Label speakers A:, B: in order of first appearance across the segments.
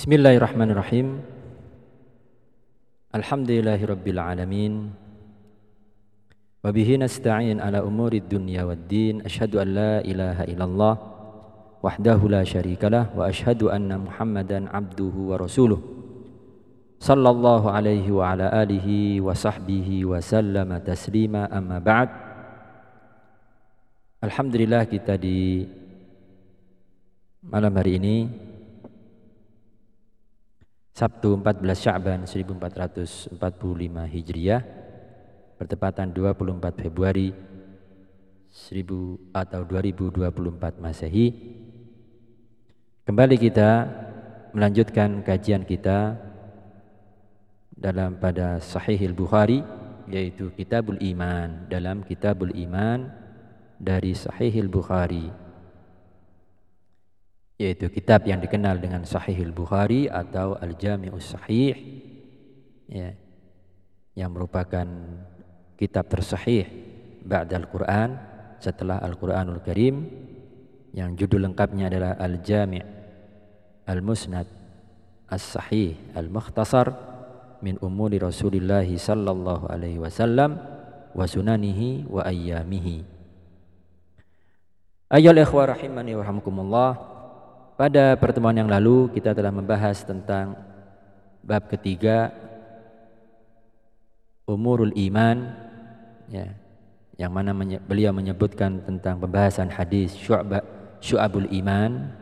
A: Bismillahirrahmanirrahim. Alhamdulillahirabbil alamin. Wa nasta'in ala umuri dunya waddin. Asyhadu an la ilaha illallah wahdahu la syarikalah wa asyhadu anna Muhammadan abduhu wa rasuluh. Sallallahu alaihi wa ala alihi wa sahbihi wa sallama taslima amma ba'd. Alhamdulillah kita di malam hari ini Sabtu 14 Sya'ban 1445 Hijriah bertepatan 24 Februari 1000 atau 2024 Masehi. Kembali kita melanjutkan kajian kita dalam pada Sahihil Bukhari yaitu Kitabul Iman dalam Kitabul Iman dari Sahihil Bukhari yaitu kitab yang dikenal dengan Sahihul Bukhari atau Al-Jami'us Sahih ya, yang merupakan kitab tersahih ba'da Al-Quran setelah Al-Quranul Karim yang judul lengkapnya adalah Al-Jami' Al-Musnad As-Sahih Al-Mukhtasar min umuri Rasulullah sallallahu alaihi wasallam wa sunanihi wa ayyamihi. Ikhwah rahimani wa pada pertemuan yang lalu kita telah membahas tentang bab ketiga umurul iman ya yang mana menye beliau menyebutkan tentang pembahasan hadis syu'ba syu'abul iman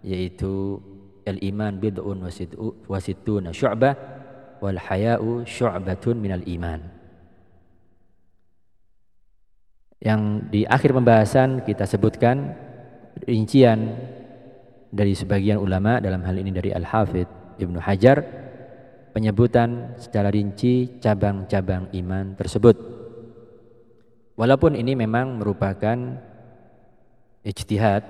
A: yaitu al iman bid'un wa sittuna syu'bah wal haya'u syu'batun minal iman. Yang di akhir pembahasan kita sebutkan rincian dari sebagian ulama dalam hal ini dari Al-Hafidh Ibnu Hajar penyebutan secara rinci cabang-cabang iman tersebut. Walaupun ini memang merupakan ijtihad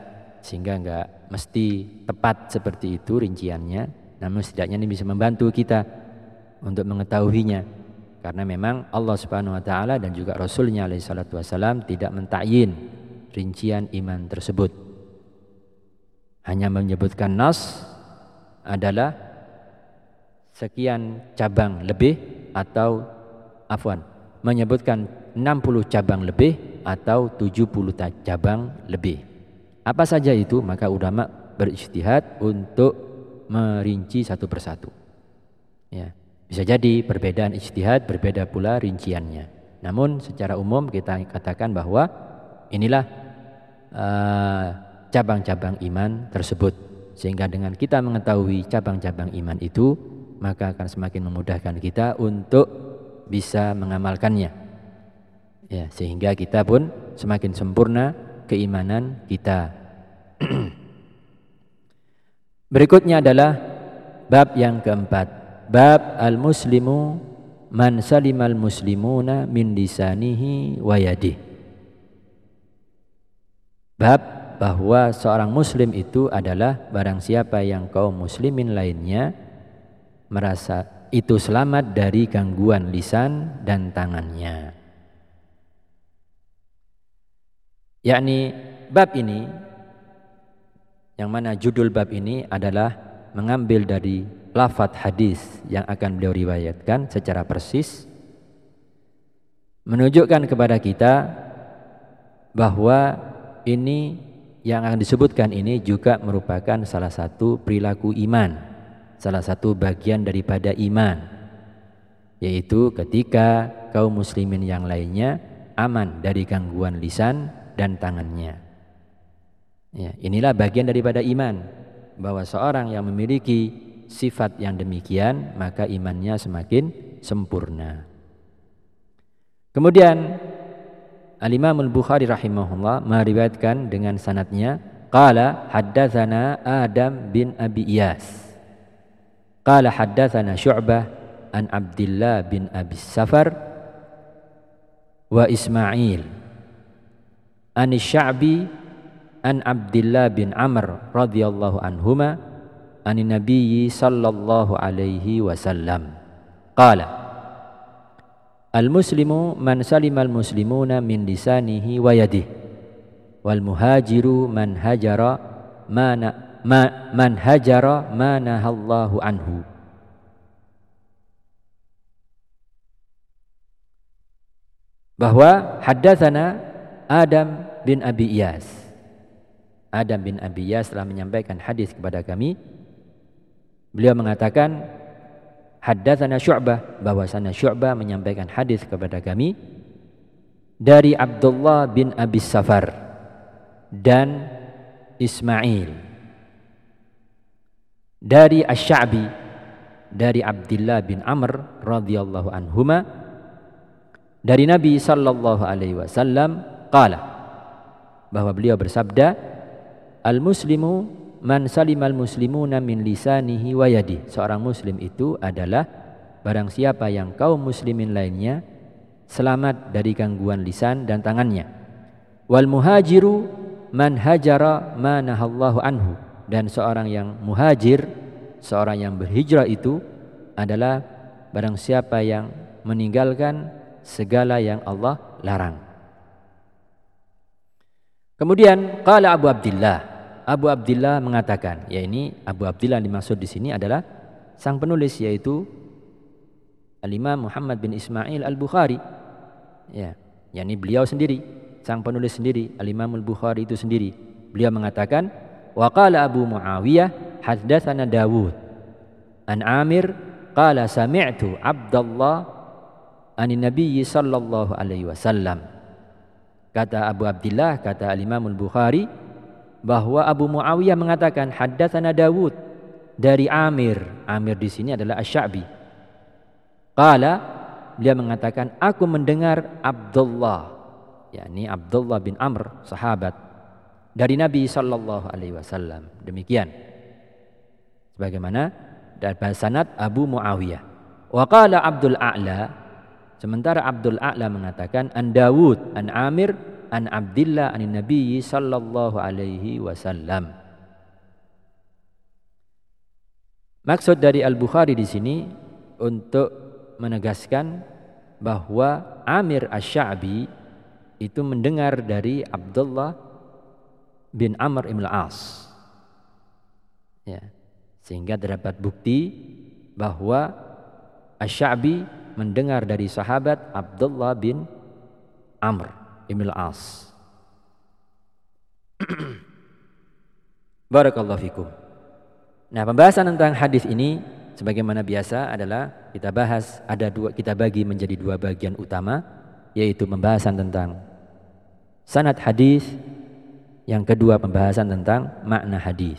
A: sehingga enggak mesti tepat seperti itu rinciannya, namun setidaknya ini bisa membantu kita untuk mengetahuinya karena memang Allah Subhanahu wa taala dan juga Rasulnya alaihi salatu tidak mentakyin rincian iman tersebut hanya menyebutkan nas adalah sekian cabang lebih atau afwan menyebutkan 60 cabang lebih atau 70 cabang lebih. Apa saja itu maka ulama berijtihad untuk merinci satu persatu. Ya, bisa jadi perbedaan ijtihad berbeda pula rinciannya. Namun secara umum kita katakan bahwa inilah uh, cabang-cabang iman tersebut. Sehingga dengan kita mengetahui cabang-cabang iman itu maka akan semakin memudahkan kita untuk bisa mengamalkannya. Ya sehingga kita pun semakin sempurna keimanan kita. Berikutnya adalah bab yang keempat. Bab al-muslimu man salimal muslimuna min lisanihi wa yadihi. Bab bahwa seorang muslim itu adalah barang siapa yang kaum muslimin lainnya merasa itu selamat dari gangguan lisan dan tangannya. Yakni bab ini yang mana judul bab ini adalah mengambil dari lafat hadis yang akan beliau riwayatkan secara persis menunjukkan kepada kita bahwa ini yang akan disebutkan ini juga merupakan salah satu perilaku iman, salah satu bagian daripada iman, yaitu ketika kaum muslimin yang lainnya aman dari gangguan lisan dan tangannya. Ya, inilah bagian daripada iman, bahwa seorang yang memiliki sifat yang demikian maka imannya semakin sempurna. Kemudian Al-Imam Al-Bukhari rahimahullah meriwayatkan dengan sanatnya qala haddatsana Adam bin Abi Iyas. Qala haddatsana Syu'bah an Abdullah bin Abi Safar wa Ismail. An Sya'bi an Abdullah bin Amr radhiyallahu anhuma an Nabi sallallahu alaihi wasallam. Qala Al-muslimu man salimal muslimuna min lisanihi wa yadihi. Wal muhajiru man hajara mana ma, man hajara ma nahallahu anhu. Bahwa haddatsana Adam bin Abi Iyas. Adam bin Abi Iyas telah menyampaikan hadis kepada kami. Beliau mengatakan haddatsana Syu'bah bahwasanya Syu'bah menyampaikan hadis kepada kami dari Abdullah bin Abi Safar dan Ismail. Dari Asy-Sya'bi dari Abdullah bin Amr radhiyallahu anhuma dari Nabi sallallahu alaihi wasallam qala bahwa beliau bersabda al muslimu man salimal muslimuna min lisanihi wa yadi seorang muslim itu adalah barang siapa yang kaum muslimin lainnya selamat dari gangguan lisan dan tangannya. Wal muhajiru man hajara ma nahallahu anhu dan seorang yang muhajir, seorang yang berhijrah itu adalah barang siapa yang meninggalkan segala yang Allah larang. Kemudian qala Abu Abdullah, Abu Abdullah mengatakan, ya ini Abu Abdullah yang dimaksud di sini adalah sang penulis yaitu Al-Imam Muhammad bin Ismail Al-Bukhari. Ya, yakni beliau sendiri, sang penulis sendiri, Al-Imam Al-Bukhari itu sendiri. Beliau mengatakan, wa qala Abu Muawiyah haddatsana Dawud an Amir qala sami'tu Abdullah anin Nabi sallallahu alaihi wasallam. Kata Abu Abdullah, kata Al-Imam Al-Bukhari bahwa Abu Muawiyah mengatakan haddatsana Dawud dari Amir. Amir di sini adalah Asy-Sya'bi. Qala dia mengatakan aku mendengar Abdullah yakni Abdullah bin Amr sahabat dari Nabi sallallahu alaihi wasallam. Demikian. Sebagaimana dari sanad Abu Muawiyah. Wa qala Abdul A'la sementara Abdul A'la mengatakan an Dawud an Amir an Abdullah an Nabi sallallahu alaihi wasallam. Maksud dari Al-Bukhari di sini untuk menegaskan bahwa Amir Asy-Sya'bi itu mendengar dari Abdullah bin Amr ibn al-As. Ya. Sehingga terdapat bukti bahwa Asy-Sya'bi mendengar dari sahabat Abdullah bin Amr ibn al-As. Barakallahu fikum. Nah, pembahasan tentang hadis ini sebagaimana biasa adalah kita bahas ada dua kita bagi menjadi dua bagian utama yaitu pembahasan tentang sanad hadis yang kedua pembahasan tentang makna hadis.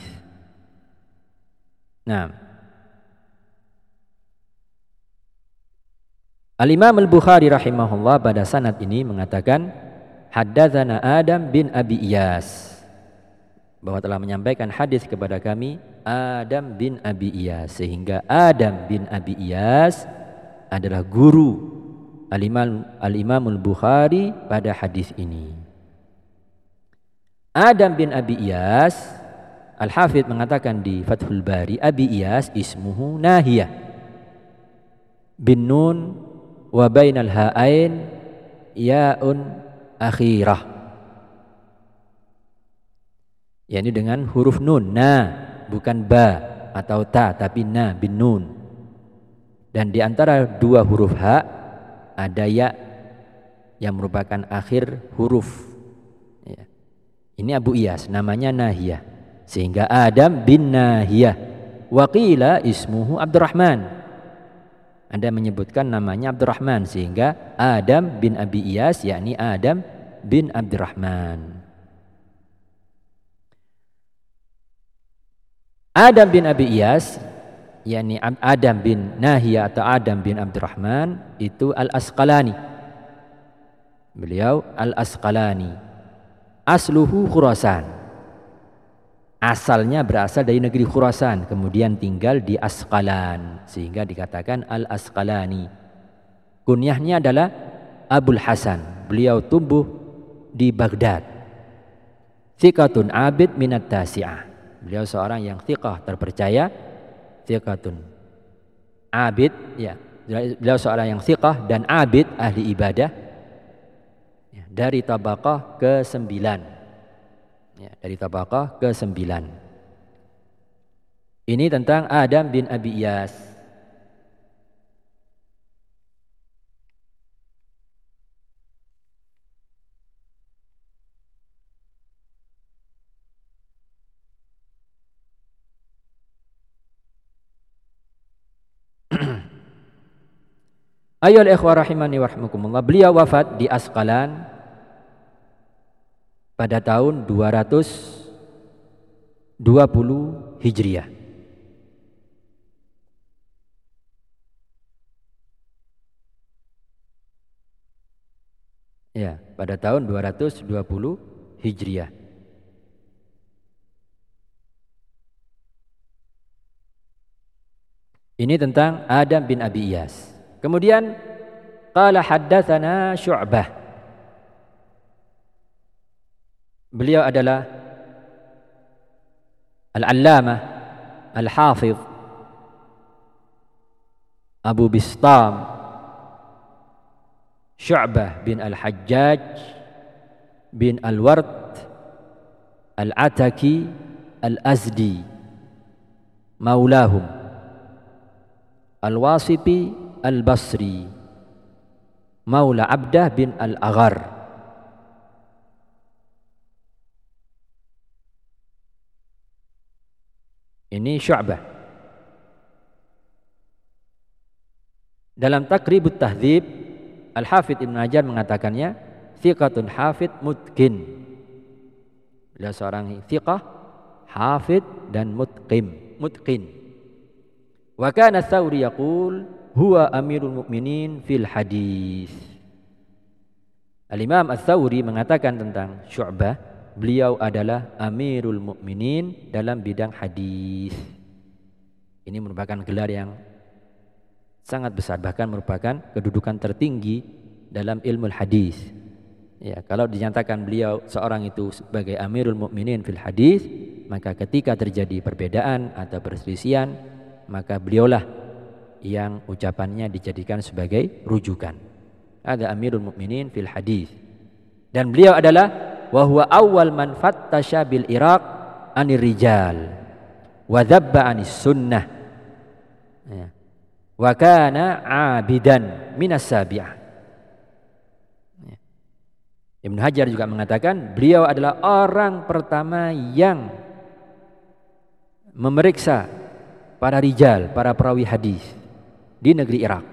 A: Nah, Al-Imam Al-Bukhari rahimahullah pada sanad ini mengatakan haddatsana Adam bin Abi Iyas bahwa telah menyampaikan hadis kepada kami Adam bin Abi Iyas sehingga Adam bin Abi Iyas adalah guru Al-Imam Al-Imamul Bukhari pada hadis ini. Adam bin Abi Iyas Al-Hafidh mengatakan di Fathul Bari Abi Iyas ismuhu Nahiyah bin nun wa bainal ha'ain yaun akhirah. Yakni dengan huruf nun na bukan ba atau ta tapi na bin nun. Dan di antara dua huruf ha ada ya yang merupakan akhir huruf. Ya. ini Abu Iyas namanya Nahiyah. Sehingga Adam bin Nahiyah. Waqila ismuhu Abdurrahman anda menyebutkan namanya Abdurrahman sehingga Adam bin Abi Iyas yakni Adam bin Abdurrahman Adam bin Abi Iyas yakni Adam bin Nahiyah atau Adam bin Abdurrahman itu Al-Asqalani. Beliau Al-Asqalani. Asluhu Khurasan. Asalnya berasal dari negeri Khurasan, kemudian tinggal di Asqalan sehingga dikatakan Al-Asqalani. Kunyahnya adalah Abul Hasan. Beliau tumbuh di Baghdad. Thiqatun abid minat tasi'ah Beliau seorang yang thiqah terpercaya, thiqatun. Abid, ya. Beliau seorang yang thiqah dan abid ahli ibadah ya, dari tabaqah ke sembilan. Ya, dari tabaqah ke sembilan. Ini tentang Adam bin Abi Iyas. Ayo ikhwah rahimani warahmukumullah. Beliau wafat di Asqalan pada tahun 220 Hijriah. Ya, pada tahun 220 Hijriah. Ini tentang Adam bin Abi Iyas. Kemudian qala haddatsana Syu'bah. Beliau adalah Al-Allamah Al-Hafiz Abu Bistam Syu'bah bin Al-Hajjaj bin Al-Ward Al-Ataki Al-Azdi maulahum Al-Wasiti Al-Basri Maula Abdah bin Al-Aghar Ini Syu'bah. Dalam Takribut Tahdzib Al-Hafidh Ibn Hajar mengatakannya Thiqatun hafid mutkin Beliau seorang thiqah Hafid dan mutqim Mutqin. Wa kana Thawri yaqul huwa amirul mukminin fil hadis. Al-Imam Ats-Tsauri mengatakan tentang Syu'bah, beliau adalah amirul mukminin dalam bidang hadis. Ini merupakan gelar yang sangat besar bahkan merupakan kedudukan tertinggi dalam ilmu hadis. Ya, kalau dinyatakan beliau seorang itu sebagai amirul mukminin fil hadis, maka ketika terjadi perbedaan atau perselisihan, maka beliaulah yang ucapannya dijadikan sebagai rujukan. Ada Amirul Mukminin fil hadis. Dan beliau adalah wa huwa awwal man fattasha bil Iraq anir rijal wa dhabba anis sunnah. Ya. Wa kana abidan minas sabi'ah. Ya. Ibn Hajar juga mengatakan beliau adalah orang pertama yang memeriksa para rijal, para perawi hadis di negeri Irak.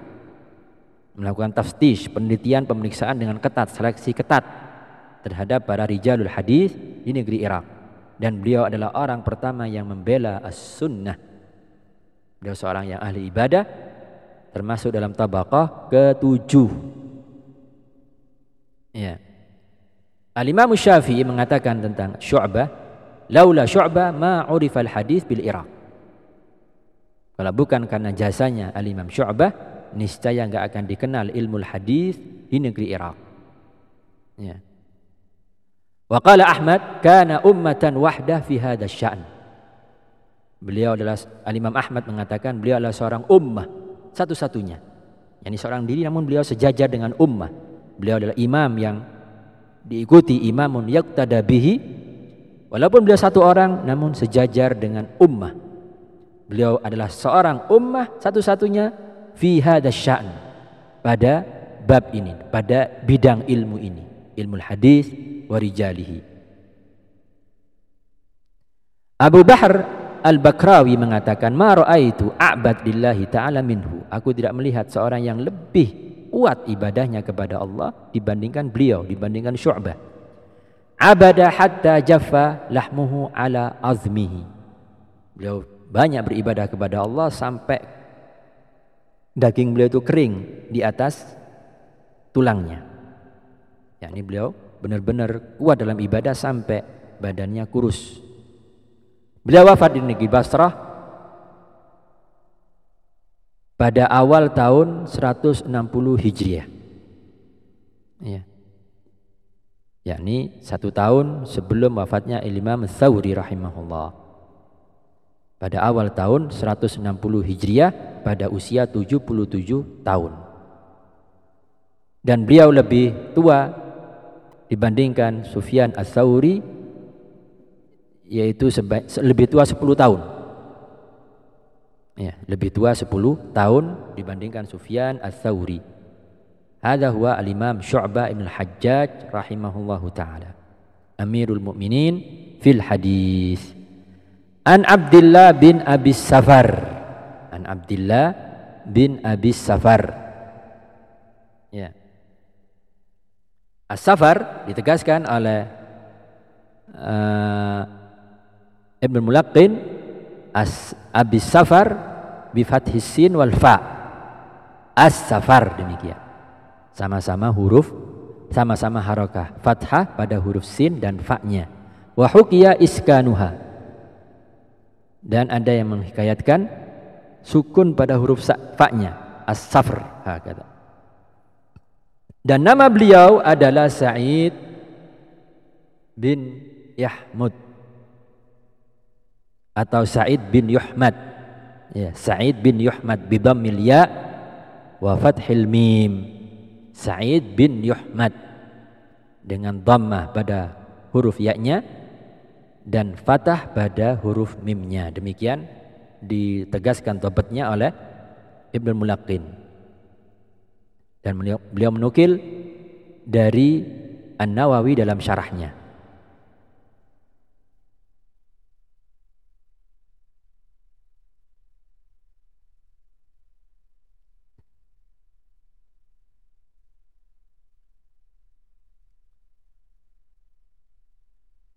A: Melakukan taftish, penelitian, pemeriksaan dengan ketat, seleksi ketat terhadap para rijalul hadis di negeri Irak. Dan beliau adalah orang pertama yang membela as-sunnah. Beliau seorang yang ahli ibadah termasuk dalam tabaqah ketujuh. Ya. Al-Imam Syafi'i mengatakan tentang Syu'bah, laula Syu'bah ma al hadis bil Irak. Kalau bukan karena jasanya Al-Imam Syu'bah, niscaya enggak akan dikenal ilmu hadis di negeri Irak. Ya. Wa qala Ahmad kana ummatan wahdah fi hadha sya'n. Beliau adalah Al-Imam Ahmad mengatakan beliau adalah seorang ummah satu-satunya. Yani seorang diri namun beliau sejajar dengan ummah. Beliau adalah imam yang diikuti imamun yaqtada bihi. Walaupun beliau satu orang namun sejajar dengan ummah. Beliau adalah seorang ummah satu-satunya fi sya'n pada bab ini, pada bidang ilmu ini, ilmu hadis wa rijalihi. Abu Bahr Al-Bakrawi mengatakan, "Ma ra'aitu a'bad ta'ala minhu." Aku tidak melihat seorang yang lebih kuat ibadahnya kepada Allah dibandingkan beliau, dibandingkan Syu'bah. Abada hatta jaffa lahmuhu ala azmihi. Beliau banyak beribadah kepada Allah sampai daging beliau itu kering di atas tulangnya. Ya, ini beliau benar-benar kuat dalam ibadah sampai badannya kurus. Beliau wafat di negeri Basrah pada awal tahun 160 Hijriah. Ya. Yakni satu tahun sebelum wafatnya Imam Thawri rahimahullah pada awal tahun 160 Hijriah pada usia 77 tahun. Dan beliau lebih tua dibandingkan Sufyan Ats-Tsauri yaitu lebih tua 10 tahun. Ya, lebih tua 10 tahun dibandingkan Sufyan Ats-Tsauri. Hadza huwa al-Imam Syu'bah Ibn al-Hajjaj rahimahullahu taala. Amirul Mukminin fil hadis. An Abdullah bin Abi Safar. An Abdullah bin Abi Safar. Ya. As-Safar ditegaskan oleh uh, Ibn Mulaqqin as Abi Safar bi fathis sin wal fa. As-Safar demikian. Sama-sama huruf sama-sama harakah fathah pada huruf sin dan fa-nya. Wa hukiya iskanuha. Dan ada yang menghikayatkan sukun pada huruf fa-nya. As-safr hakata. Dan nama beliau adalah Sa'id bin Yahmud atau Sa'id bin Yuhmad. Ya, Sa'id bin Yuhmad bi dhammil ya wa fathil mim. Sa'id bin Yuhmad dengan dhammah pada huruf ya-nya dan fathah pada huruf mimnya. Demikian ditegaskan tobatnya oleh Ibnu Mulaqin. Dan beliau, menukil dari An-Nawawi dalam syarahnya.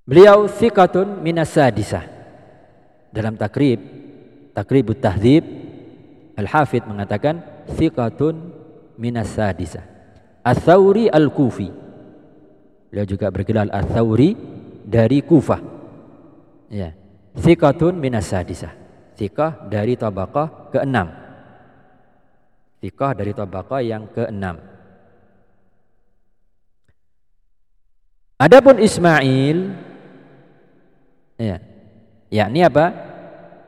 A: Beliau thiqatun minas sadisah. Dalam takrib, takribut tahdzib, Al-Hafidh mengatakan thiqatun minas sadisah. Ats-Tsauri Al-Kufi. Beliau juga bergelar Ats-Tsauri dari Kufah. Ya. Thiqatun minas sadisah. Thiqah dari tabaqah ke-6. Thiqah dari tabaqah yang ke-6. Adapun Ismail Ya. Yakni apa?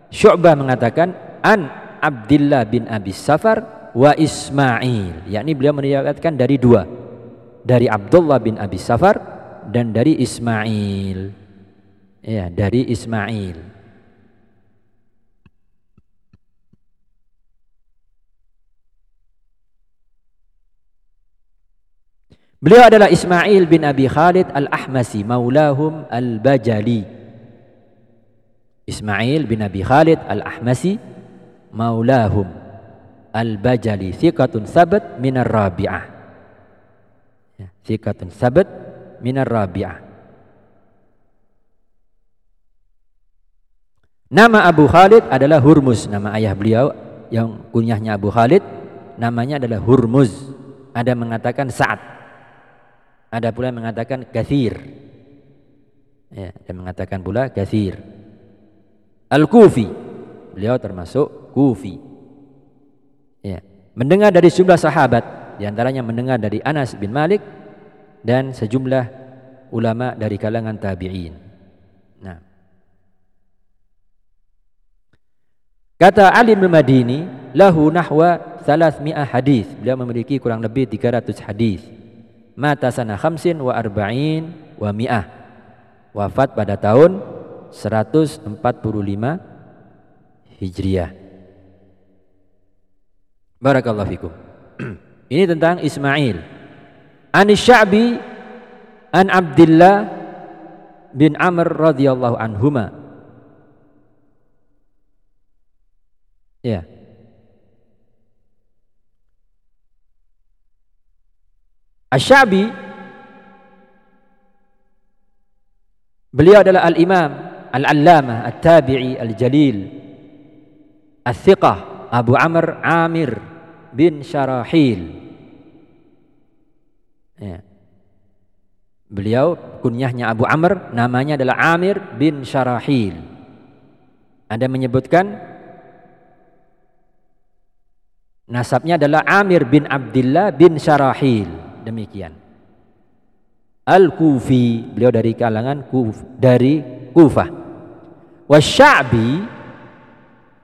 A: Syu'bah mengatakan an Abdullah bin Abi Safar wa Ismail. Yakni beliau meriwayatkan dari dua. Dari Abdullah bin Abi Safar dan dari Ismail. Ya, dari Ismail. Beliau adalah Ismail bin Abi Khalid Al-Ahmasi, maulahum Al-Bajali. Ismail bin Abi Khalid Al-Ahmasi maulahum Al-Bajali thiqatun sabat minar rabi'ah ya, thiqatun sabat minar rabi'ah Nama Abu Khalid adalah Hurmuz, nama ayah beliau yang kunyahnya Abu Khalid namanya adalah Hurmuz. Ada mengatakan Sa'ad. Ada pula yang mengatakan Kathir. Ya, ada mengatakan pula Kathir. Al-Kufi. Beliau termasuk Kufi. Ya. Mendengar dari sejumlah sahabat, di antaranya mendengar dari Anas bin Malik dan sejumlah ulama dari kalangan tabi'in. Nah. Kata Ali bin Madini, lahu nahwa 300 hadis. Beliau memiliki kurang lebih 300 hadis. Mata sana khamsin wa arba'in wa mi'ah. Wafat pada tahun 145 Hijriah. Barakallahu fikum. Ini tentang Ismail. Anis Sya'bi an Abdullah bin Amr radhiyallahu anhuma. Ya. Asy-Sya'bi beliau adalah al-imam Al-Allamah At-Tabi'i Al-Jalil Al-Thiqah Abu Amr Amir bin Syarahil ya. Beliau kunyahnya Abu Amr namanya adalah Amir bin Syarahil Ada menyebutkan nasabnya adalah Amir bin Abdullah bin Syarahil demikian Al-Kufi beliau dari kalangan Kuf dari Kufah. Wasya'bi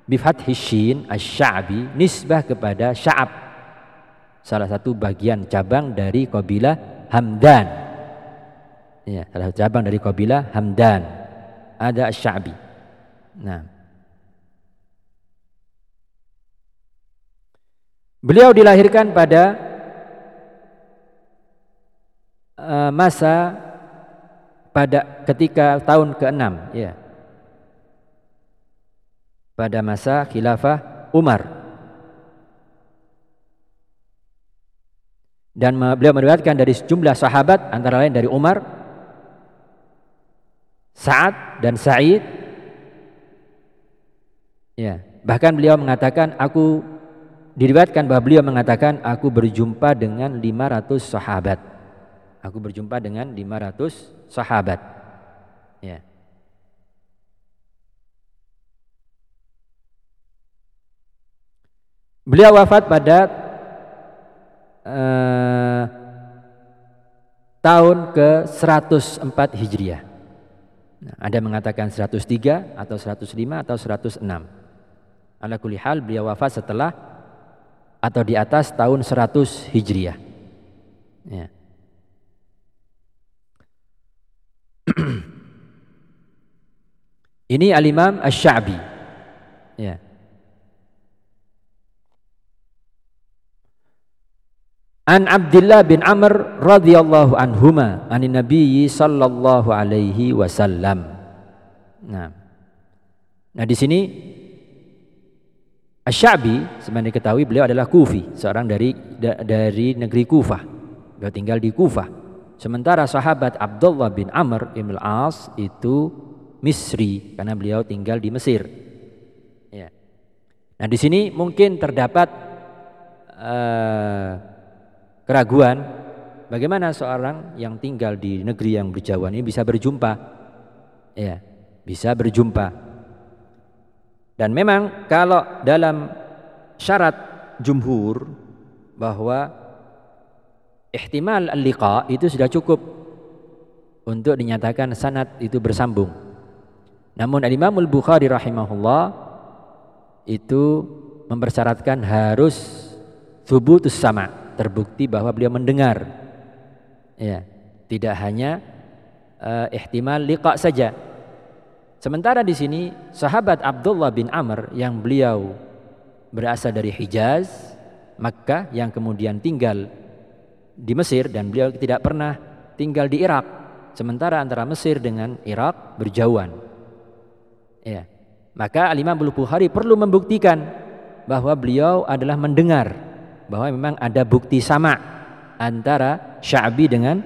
A: bi fathi syin asy-sya'bi nisbah kepada Sya'ab. Salah satu bagian cabang dari kabilah Hamdan. Ya, salah satu cabang dari kabilah Hamdan. Ada asy-sya'bi. Nah. Beliau dilahirkan pada uh, masa pada ketika tahun ke-6 ya. Pada masa khilafah Umar dan beliau meriwayatkan dari sejumlah sahabat antara lain dari Umar, Sa'ad dan Sa'id. Ya, bahkan beliau mengatakan aku diriwayatkan bahwa beliau mengatakan aku berjumpa dengan 500 sahabat. Aku berjumpa dengan 500 sahabat. Ya. Beliau wafat pada eh, tahun ke 104 Hijriah. Nah, ada mengatakan 103 atau 105 atau 106. Ala kulli hal beliau wafat setelah atau di atas tahun 100 Hijriah. Ya. Ini Al-Imam Asy-Sya'bi. Ya. An Abdullah bin Amr radhiyallahu anhuma anin Nabi sallallahu alaihi wasallam. Nah. Nah di sini Asy-Sya'bi sebenarnya diketahui beliau adalah Kufi, seorang dari da, dari negeri Kufah. Beliau tinggal di Kufah. Sementara sahabat Abdullah bin Amr bin Al-As itu Misri karena beliau tinggal di Mesir. Ya. Nah, di sini mungkin terdapat uh, keraguan. Bagaimana seorang yang tinggal di negeri yang berjauhan ini bisa berjumpa? Ya bisa berjumpa. Dan memang kalau dalam syarat jumhur bahwa ihtimal al-liqa itu sudah cukup untuk dinyatakan sanad itu bersambung. Namun Imam Al-Bukhari rahimahullah itu mempersyaratkan harus thubutus sama' terbukti bahwa beliau mendengar. Ya, tidak hanya uh, ihtimal liqa saja. Sementara di sini sahabat Abdullah bin Amr yang beliau berasal dari Hijaz, Makkah yang kemudian tinggal di Mesir dan beliau tidak pernah tinggal di Irak. Sementara antara Mesir dengan Irak berjauhan. Ya. Maka Al-Imam Bukhari perlu membuktikan bahwa beliau adalah mendengar bahwa memang ada bukti sama antara Sya'bi dengan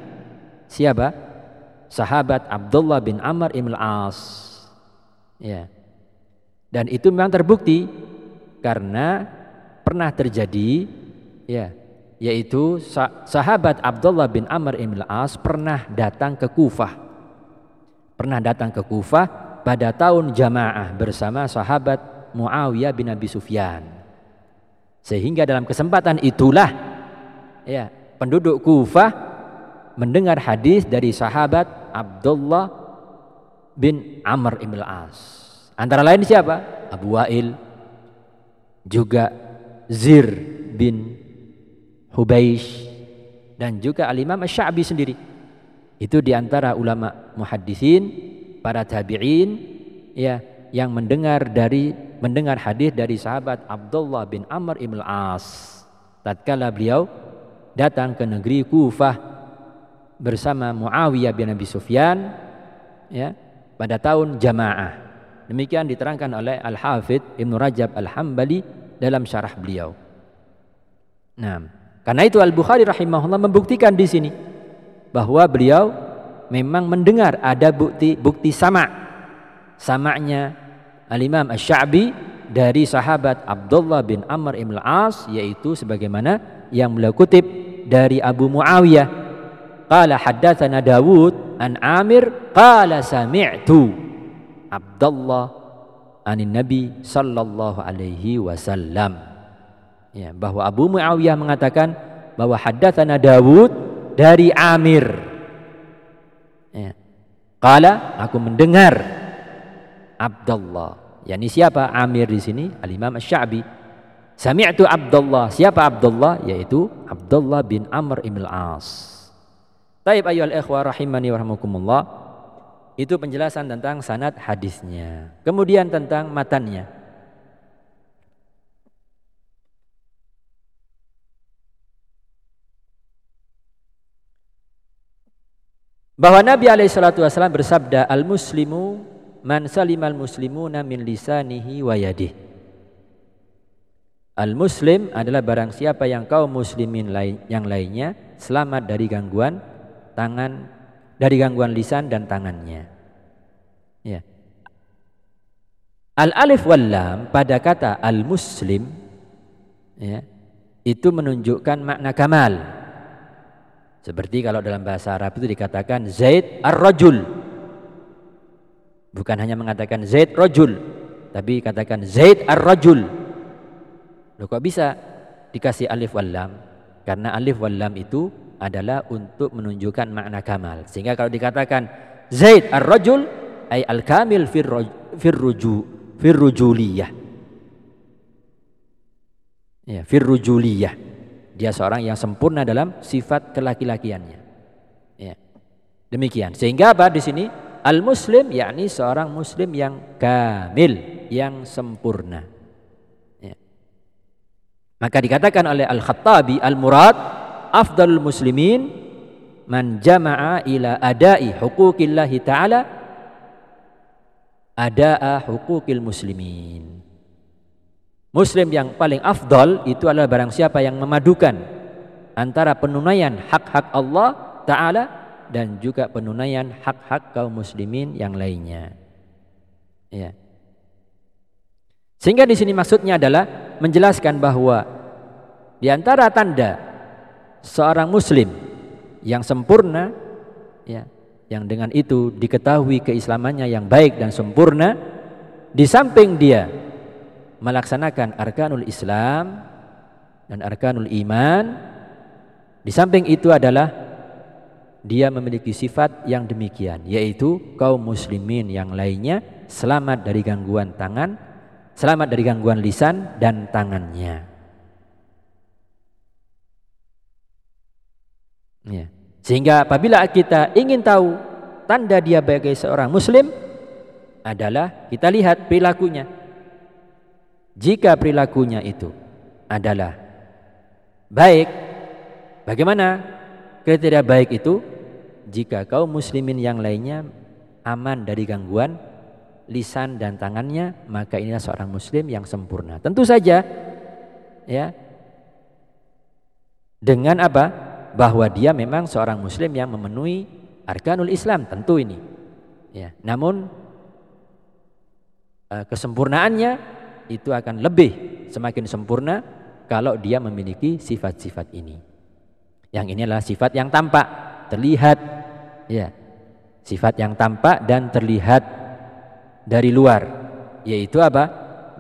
A: siapa? Sahabat Abdullah bin Amr ibn al-As. Ya. Dan itu memang terbukti karena pernah terjadi ya, yaitu sahabat Abdullah bin Amr ibn al-As pernah datang ke Kufah. Pernah datang ke Kufah pada tahun jamaah bersama sahabat Muawiyah bin Abi Sufyan. Sehingga dalam kesempatan itulah ya, penduduk Kufah mendengar hadis dari sahabat Abdullah bin Amr ibn al-As. Antara lain siapa? Abu Wa'il, juga Zir bin Hubeish dan juga Al-Imam Asy-Sya'bi sendiri. Itu di antara ulama muhaddisin, para tabi'in ya yang mendengar dari mendengar hadis dari sahabat Abdullah bin Amr ibn al-As. Tatkala beliau datang ke negeri Kufah bersama Muawiyah bin Abi Sufyan ya pada tahun jamaah. Demikian diterangkan oleh Al-Hafidh Ibnu Rajab Al-Hambali dalam syarah beliau. Nah karena itu Al-Bukhari rahimahullah membuktikan di sini bahwa beliau memang mendengar ada bukti bukti sama samanya Al-Imam Asy-Sya'bi dari sahabat Abdullah bin Amr ibn al-As yaitu sebagaimana yang beliau kutip dari Abu Muawiyah. Qala haddatsana Dawud an Amir qala sami'tu Abdullah anin Nabi sallallahu alaihi wasallam. Ya bahwa Abu Muawiyah mengatakan bahwa haddatsana Dawud dari Amir. Ya qala aku mendengar Abdullah. Yani siapa Amir di sini? Al-Imam Asy-Sya'bi. Sami'tu Abdullah. Siapa Abdullah? Yaitu Abdullah bin Amr ibn Al-As. Taib ayyuhal ikhwah rahimani warahmukumullah. Itu penjelasan tentang sanad hadisnya. Kemudian tentang matannya. Bahwa Nabi alaihi salatu wasallam bersabda al-muslimu man salimal muslimuna min lisanihi wa yadihi Al muslim adalah barang siapa yang kaum muslimin lain, yang lainnya selamat dari gangguan tangan dari gangguan lisan dan tangannya. Ya. Al alif wal lam pada kata al muslim ya, itu menunjukkan makna kamal. Seperti kalau dalam bahasa Arab itu dikatakan Zaid ar-rajul. Bukan hanya mengatakan Zaid rajul, tapi katakan Zaid ar-rajul Loh kok bisa dikasih alif wal lam? Karena alif wal lam itu adalah untuk menunjukkan makna kamal. Sehingga kalau dikatakan Zaid ar-rajul ay al-kamil firruju firrujuliyah. Ya, firrujuliyah. Dia seorang yang sempurna dalam sifat kelaki-lakiannya. Ya. Demikian. Sehingga apa di sini? Al-muslim yakni seorang muslim yang kamil, yang sempurna. Maka dikatakan oleh Al-Khattabi Al-Murad afdalul muslimin man jama'a ila adai huquqillahi ta'ala ada'a huquqil muslimin. Muslim yang paling afdal itu adalah barang siapa yang memadukan antara penunaian hak-hak Allah Ta'ala dan juga penunaian hak-hak kaum muslimin yang lainnya. Ya. Sehingga di sini maksudnya adalah menjelaskan bahwa di antara tanda seorang muslim yang sempurna ya yang dengan itu diketahui keislamannya yang baik dan sempurna di samping dia melaksanakan arkanul Islam dan arkanul iman di samping itu adalah dia memiliki sifat yang demikian yaitu kaum muslimin yang lainnya selamat dari gangguan tangan selamat dari gangguan lisan dan tangannya. Ya. Sehingga apabila kita ingin tahu tanda dia sebagai seorang muslim adalah kita lihat perilakunya. Jika perilakunya itu adalah baik, bagaimana kriteria baik itu? Jika kaum muslimin yang lainnya aman dari gangguan lisan dan tangannya, maka inilah seorang muslim yang sempurna. Tentu saja ya. Dengan apa? Bahwa dia memang seorang muslim yang memenuhi arkanul Islam, tentu ini. Ya, namun eh, kesempurnaannya itu akan lebih semakin sempurna kalau dia memiliki sifat-sifat ini. Yang ini adalah sifat yang tampak, terlihat. Ya. Sifat yang tampak dan terlihat dari luar. Yaitu apa?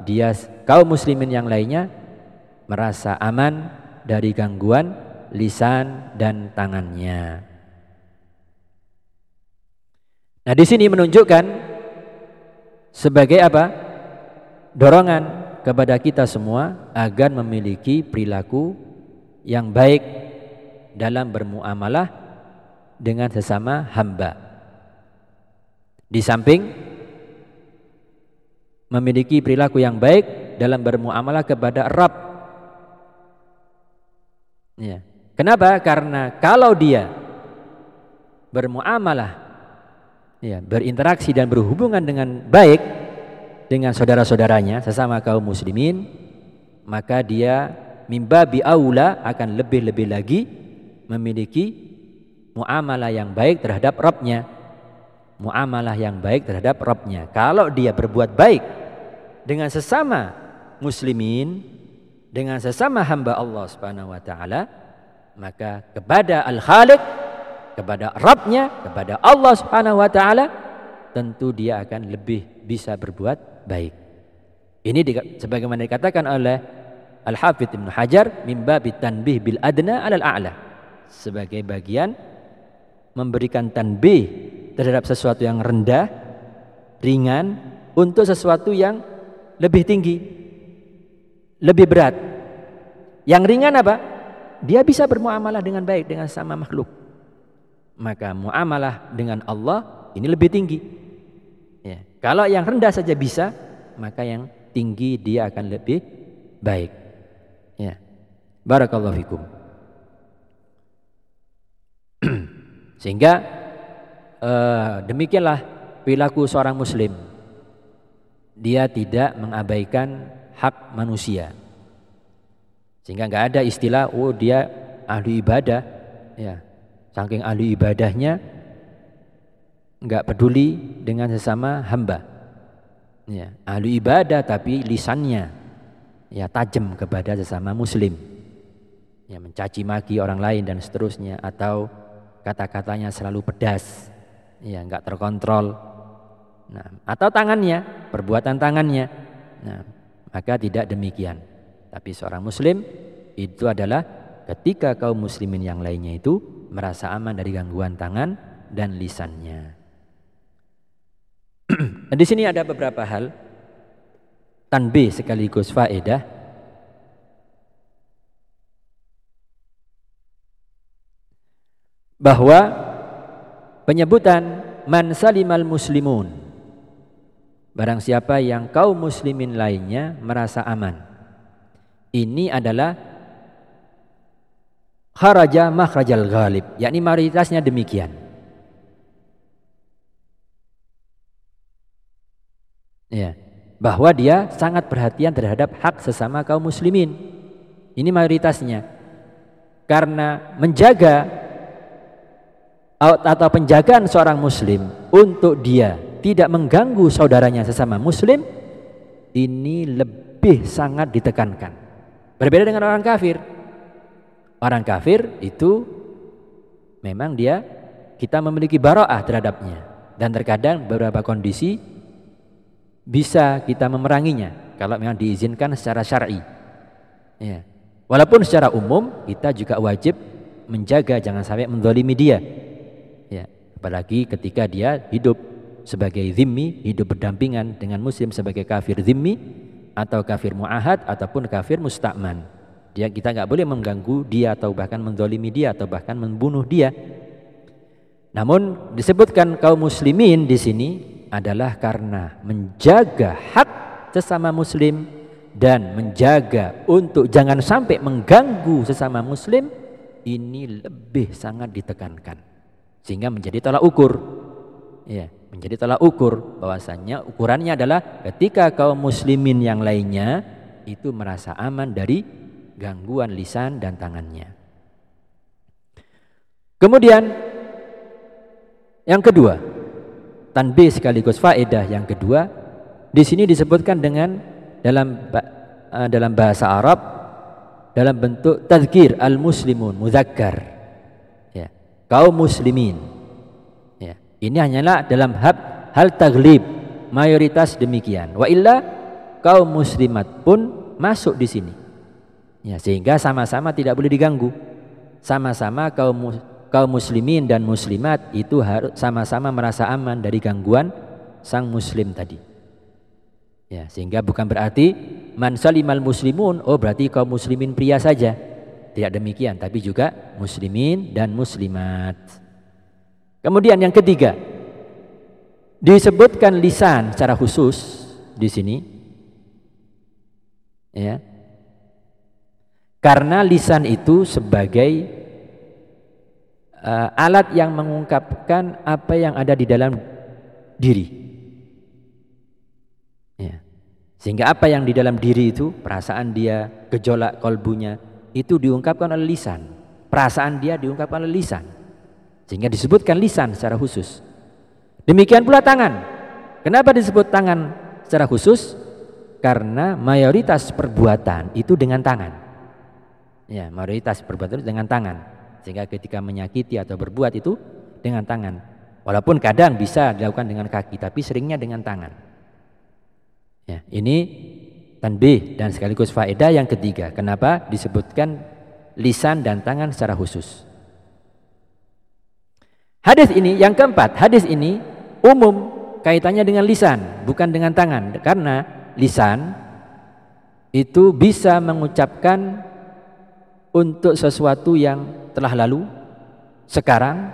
A: Dia kaum muslimin yang lainnya merasa aman dari gangguan lisan dan tangannya. Nah di sini menunjukkan sebagai apa? Dorongan kepada kita semua agar memiliki perilaku yang baik dalam bermuamalah dengan sesama hamba di samping memiliki perilaku yang baik dalam bermuamalah kepada Rabb. Ya. Kenapa? Karena kalau dia bermuamalah ya, berinteraksi dan berhubungan dengan baik dengan saudara-saudaranya sesama kaum muslimin, maka dia mimbabi aula akan lebih-lebih lagi memiliki muamalah yang baik terhadap Rabbnya muamalah yang baik terhadap Rabbnya. Kalau dia berbuat baik dengan sesama muslimin, dengan sesama hamba Allah Subhanahu wa taala, maka kepada Al-Khaliq, kepada Rabbnya, kepada Allah Subhanahu wa taala, tentu dia akan lebih bisa berbuat baik. Ini sebagaimana dikatakan oleh Al-Hafidh Ibn Hajar mimba tanbih bil adna alal a'la sebagai bagian memberikan tanbih terhadap sesuatu yang rendah, ringan untuk sesuatu yang lebih tinggi, lebih berat. Yang ringan apa? Dia bisa bermuamalah dengan baik dengan sama makhluk. Maka muamalah dengan Allah ini lebih tinggi. Ya. Kalau yang rendah saja bisa, maka yang tinggi dia akan lebih baik. Ya. Barakallahu fikum. Sehingga uh, demikianlah perilaku seorang muslim. Dia tidak mengabaikan hak manusia. Sehingga nggak ada istilah oh dia ahli ibadah ya. Saking ahli ibadahnya nggak peduli dengan sesama hamba. Ya, ahli ibadah tapi lisannya ya tajam kepada sesama muslim. Ya, mencaci maki orang lain dan seterusnya atau kata-katanya selalu pedas. Ya, nggak terkontrol. Nah, atau tangannya, perbuatan tangannya. Nah, maka tidak demikian. Tapi seorang muslim itu adalah ketika kaum muslimin yang lainnya itu merasa aman dari gangguan tangan dan lisannya. nah, di sini ada beberapa hal tanbih sekaligus faedah bahwa penyebutan man salimal muslimun barang siapa yang kaum muslimin lainnya merasa aman ini adalah kharaja makhrajal ghalib yakni mayoritasnya demikian. Ya bahwa dia sangat perhatian terhadap hak sesama kaum muslimin. Ini mayoritasnya. Karena menjaga atau penjagaan seorang muslim untuk dia tidak mengganggu saudaranya sesama muslim ini lebih sangat ditekankan. Berbeda dengan orang kafir. Orang kafir itu memang dia kita memiliki baroah terhadapnya. Dan terkadang beberapa kondisi bisa kita memeranginya kalau memang diizinkan secara syar'i. Ya. walaupun secara umum kita juga wajib menjaga jangan sampai mendolimi dia Apalagi ketika dia hidup sebagai zimmi, hidup berdampingan dengan muslim sebagai kafir zimmi atau kafir mu'ahad ataupun kafir musta'man. Dia kita nggak boleh mengganggu dia atau bahkan mendolimi dia atau bahkan membunuh dia. Namun disebutkan kaum muslimin di sini adalah karena menjaga hak sesama muslim dan menjaga untuk jangan sampai mengganggu sesama muslim ini lebih sangat ditekankan sehingga menjadi tolak ukur. Ya menjadi tolak ukur bahwasannya ukurannya adalah ketika kaum muslimin yang lainnya itu merasa aman dari gangguan lisan dan tangannya. Kemudian yang kedua tanbih sekaligus faedah yang kedua di sini disebutkan dengan dalam eh, dalam bahasa Arab dalam bentuk tazkir al-muslimun muzakkar kaum muslimin. Ya, ini hanyalah dalam hal, hal taglib mayoritas demikian. Wa illa kaum muslimat pun masuk di sini. Ya, sehingga sama-sama tidak boleh diganggu. Sama-sama kaum kaum muslimin dan muslimat itu harus sama-sama merasa aman dari gangguan sang muslim tadi. Ya, sehingga bukan berarti man salimal muslimun oh berarti kaum muslimin pria saja. Tidak demikian, tapi juga muslimin dan muslimat. Kemudian yang ketiga, disebutkan lisan secara khusus di sini. Ya. Karena lisan itu sebagai uh, alat yang mengungkapkan apa yang ada di dalam diri. Ya. Sehingga apa yang di dalam diri itu, perasaan dia, gejolak kolbunya, itu diungkapkan oleh lisan. Perasaan dia diungkapkan oleh lisan. Sehingga disebutkan lisan secara khusus. Demikian pula tangan. Kenapa disebut tangan secara khusus? Karena mayoritas perbuatan itu dengan tangan. Ya, mayoritas perbuatan itu dengan tangan. Sehingga ketika menyakiti atau berbuat itu dengan tangan. Walaupun kadang bisa dilakukan dengan kaki, tapi seringnya dengan tangan. Ya, ini tanbih dan sekaligus faedah yang ketiga. Kenapa disebutkan lisan dan tangan secara khusus? Hadis ini yang keempat, hadis ini umum kaitannya dengan lisan, bukan dengan tangan. Karena lisan itu bisa mengucapkan untuk sesuatu yang telah lalu, sekarang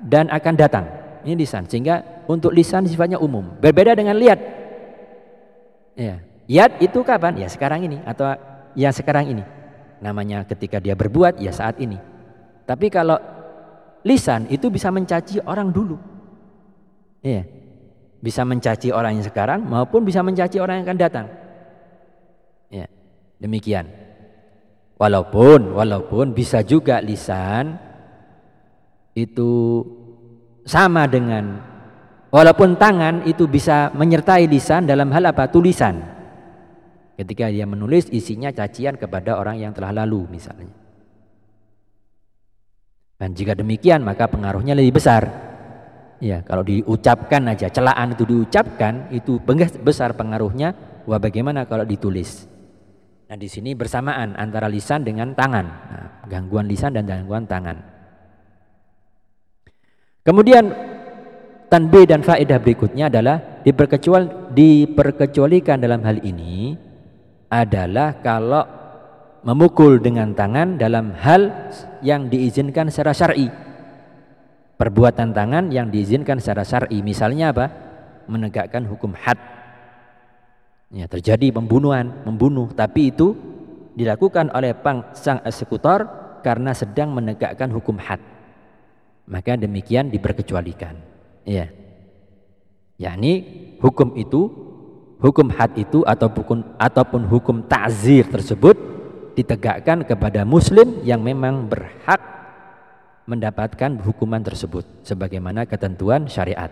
A: dan akan datang. Ini lisan. Sehingga untuk lisan sifatnya umum. Berbeda dengan lihat. Ya, Yad itu kapan? Ya sekarang ini atau ya sekarang ini. Namanya ketika dia berbuat ya saat ini. Tapi kalau lisan itu bisa mencaci orang dulu. Iya. Bisa mencaci orang yang sekarang maupun bisa mencaci orang yang akan datang. Ya. Demikian. Walaupun walaupun bisa juga lisan itu sama dengan walaupun tangan itu bisa menyertai lisan dalam hal apa? tulisan. Ketika dia menulis isinya cacian kepada orang yang telah lalu misalnya. Dan jika demikian maka pengaruhnya lebih besar. Ya, kalau diucapkan aja, celaan itu diucapkan, itu besar pengaruhnya. Wah, bagaimana kalau ditulis? Nah, di sini bersamaan antara lisan dengan tangan. Nah, gangguan lisan dan gangguan tangan. Kemudian tanbih dan faedah berikutnya adalah diperkecual diperkecualikan dalam hal ini adalah kalau memukul dengan tangan dalam hal yang diizinkan secara syar'i perbuatan tangan yang diizinkan secara syar'i. Misalnya apa? Menegakkan hukum had. Ya, terjadi pembunuhan, membunuh, tapi itu dilakukan oleh pang, sang eksekutor karena sedang menegakkan hukum had. Maka demikian diperkecualikan. Ya. Yakni hukum itu, hukum had itu ataupun ataupun hukum ta'zir tersebut ditegakkan kepada muslim yang memang berhak mendapatkan hukuman tersebut sebagaimana ketentuan syariat.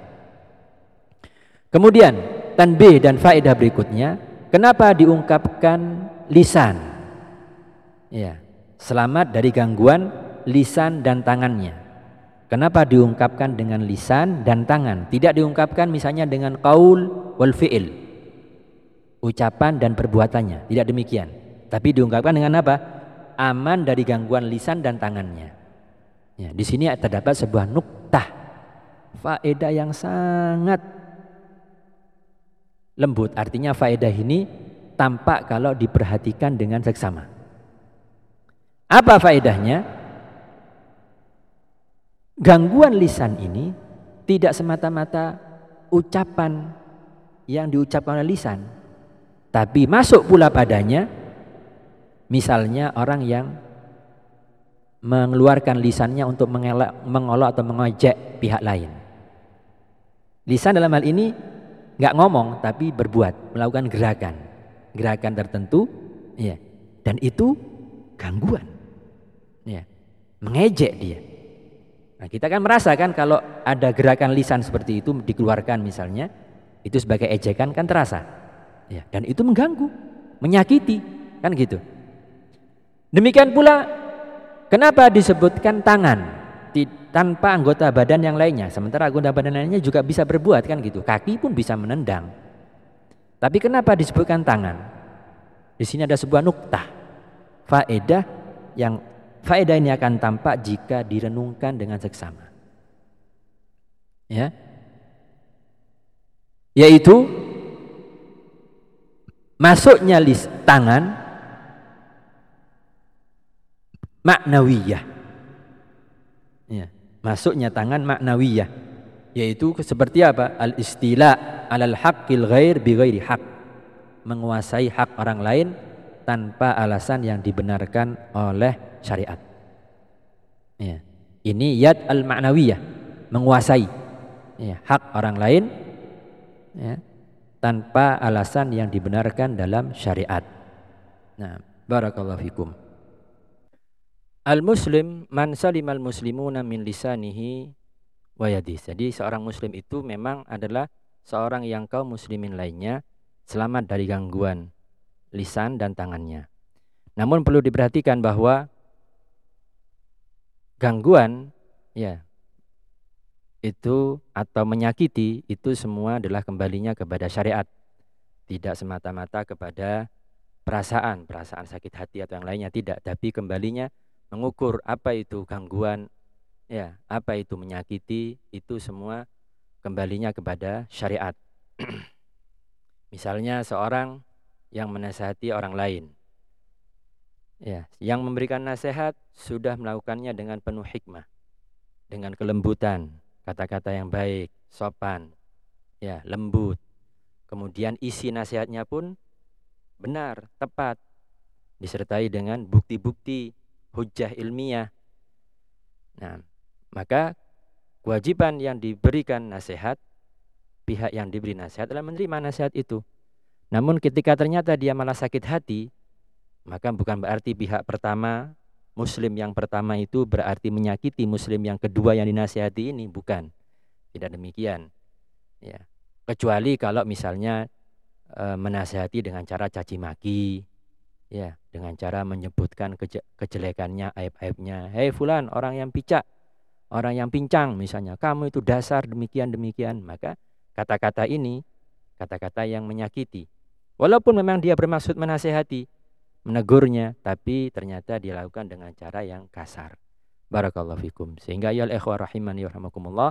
A: Kemudian tanbih dan faedah berikutnya, kenapa diungkapkan lisan? Ya, selamat dari gangguan lisan dan tangannya. Kenapa diungkapkan dengan lisan dan tangan? Tidak diungkapkan misalnya dengan qaul wal fi'il. Ucapan dan perbuatannya, tidak demikian. Tapi diungkapkan dengan apa? Aman dari gangguan lisan dan tangannya. Ya, di sini terdapat sebuah nuktah faedah yang sangat lembut. Artinya faedah ini tampak kalau diperhatikan dengan seksama. Apa faedahnya? Gangguan lisan ini tidak semata-mata ucapan yang diucapkan oleh lisan, tapi masuk pula padanya misalnya orang yang mengeluarkan lisannya untuk mengelak, mengolok atau mengojek pihak lain. Lisan dalam hal ini nggak ngomong tapi berbuat, melakukan gerakan, gerakan tertentu, ya. Dan itu gangguan, ya. Mengejek dia. Nah, kita kan merasakan kalau ada gerakan lisan seperti itu dikeluarkan misalnya, itu sebagai ejekan kan terasa. Ya, dan itu mengganggu, menyakiti, kan gitu. Demikian pula Kenapa disebutkan tangan tanpa anggota badan yang lainnya? Sementara anggota badan lainnya juga bisa berbuat kan gitu. Kaki pun bisa menendang. Tapi kenapa disebutkan tangan? Di sini ada sebuah nuktah. Faedah yang faedah ini akan tampak jika direnungkan dengan seksama. Ya. Yaitu masuknya list tangan maknawiyah. Ya, masuknya tangan maknawiyah yaitu seperti apa? Al-istila alal haqqil ghair bi ghairi haq. Menguasai hak orang lain tanpa alasan yang dibenarkan oleh syariat. Ya. Ini yad al-ma'nawiyah, menguasai ya, hak orang lain ya, tanpa alasan yang dibenarkan dalam syariat. Nah, barakallahu fikum. Al-muslim man salimal muslimuna min lisanihi wa yadih. Jadi seorang muslim itu memang adalah seorang yang kaum muslimin lainnya selamat dari gangguan lisan dan tangannya. Namun perlu diperhatikan bahwa gangguan ya itu atau menyakiti itu semua adalah kembalinya kepada syariat. Tidak semata-mata kepada perasaan, perasaan sakit hati atau yang lainnya tidak, tapi kembalinya mengukur apa itu gangguan, ya, apa itu menyakiti, itu semua kembalinya kepada syariat. Misalnya seorang yang menasihati orang lain. Ya, yang memberikan nasihat sudah melakukannya dengan penuh hikmah, dengan kelembutan, kata-kata yang baik, sopan, ya, lembut. Kemudian isi nasihatnya pun benar, tepat, disertai dengan bukti-bukti hujah ilmiah. Nah, maka kewajiban yang diberikan nasihat pihak yang diberi nasihat adalah menerima nasihat itu. Namun ketika ternyata dia malah sakit hati, maka bukan berarti pihak pertama muslim yang pertama itu berarti menyakiti muslim yang kedua yang dinasihati ini, bukan. Tidak demikian. Ya. Kecuali kalau misalnya e, menasihati dengan cara caci maki, ya, dengan cara menyebutkan keje kejelekannya, aib-aibnya. Hei fulan, orang yang picak, orang yang pincang misalnya, kamu itu dasar demikian demikian, maka kata-kata ini kata-kata yang menyakiti. Walaupun memang dia bermaksud menasehati, menegurnya, tapi ternyata dilakukan dengan cara yang kasar. Barakallahu fikum. Sehingga ya ikhwah rahimani warahmatullah,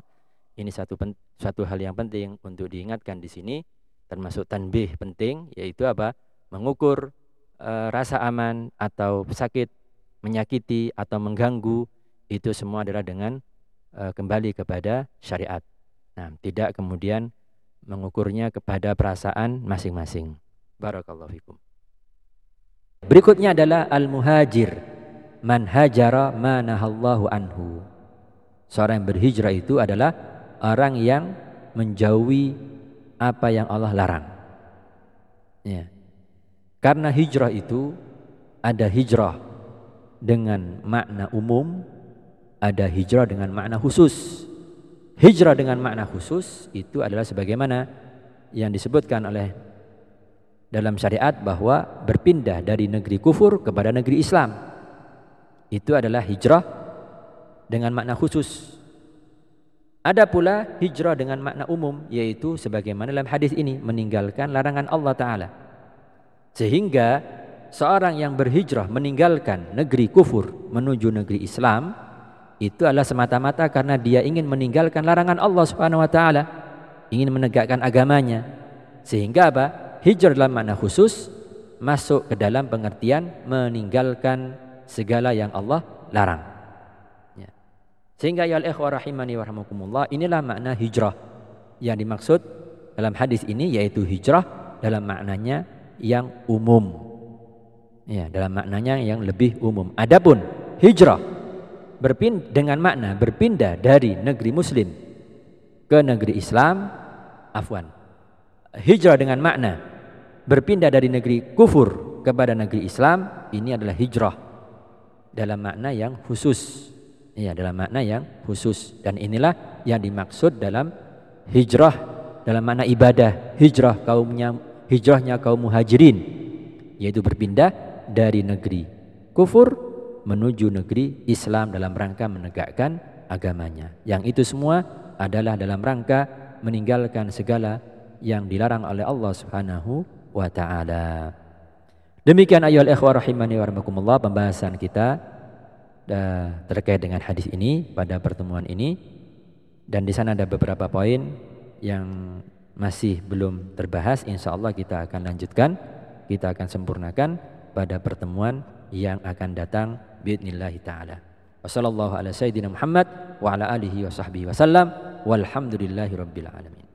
A: ini satu satu hal yang penting untuk diingatkan di sini termasuk tanbih penting yaitu apa? mengukur e, rasa aman atau sakit, menyakiti atau mengganggu itu semua adalah dengan e, kembali kepada syariat. Nah, tidak kemudian mengukurnya kepada perasaan masing-masing. Barakallahu fikum. Berikutnya adalah al-muhajir. Man hajara manahallahu anhu. Seorang yang berhijrah itu adalah orang yang menjauhi apa yang Allah larang. Ya. Karena hijrah itu ada hijrah dengan makna umum, ada hijrah dengan makna khusus. Hijrah dengan makna khusus itu adalah sebagaimana yang disebutkan oleh dalam syariat bahwa berpindah dari negeri kufur kepada negeri Islam. Itu adalah hijrah dengan makna khusus. Ada pula hijrah dengan makna umum yaitu sebagaimana dalam hadis ini meninggalkan larangan Allah taala. Sehingga seorang yang berhijrah meninggalkan negeri kufur menuju negeri Islam itu adalah semata-mata karena dia ingin meninggalkan larangan Allah Subhanahu wa taala, ingin menegakkan agamanya. Sehingga apa? Hijrah dalam makna khusus masuk ke dalam pengertian meninggalkan segala yang Allah larang. Ya. Sehingga ya ikhwah rahimani wa inilah makna hijrah yang dimaksud dalam hadis ini yaitu hijrah dalam maknanya yang umum. Ya, dalam maknanya yang lebih umum. Adapun hijrah berpindah dengan makna berpindah dari negeri muslim ke negeri Islam, afwan. Hijrah dengan makna. Berpindah dari negeri kufur kepada negeri Islam ini adalah hijrah. Dalam makna yang khusus. Ya dalam makna yang khusus. Dan inilah yang dimaksud dalam hijrah. Dalam makna ibadah hijrah kaumnya hijrahnya kaum muhajirin. Yaitu berpindah dari negeri kufur menuju negeri Islam dalam rangka menegakkan agamanya. Yang itu semua adalah dalam rangka meninggalkan segala yang dilarang oleh Allah Subhanahu wa taala. Demikian ayol ikhwah rahimani wa pembahasan kita terkait dengan hadis ini pada pertemuan ini. Dan di sana ada beberapa poin yang masih belum terbahas. Insya Allah kita akan lanjutkan kita akan sempurnakan pada pertemuan yang akan datang biidnillahi taala. Wasallallahu ala sayyidina Muhammad wa ala alihi wa wasallam walhamdulillahi alamin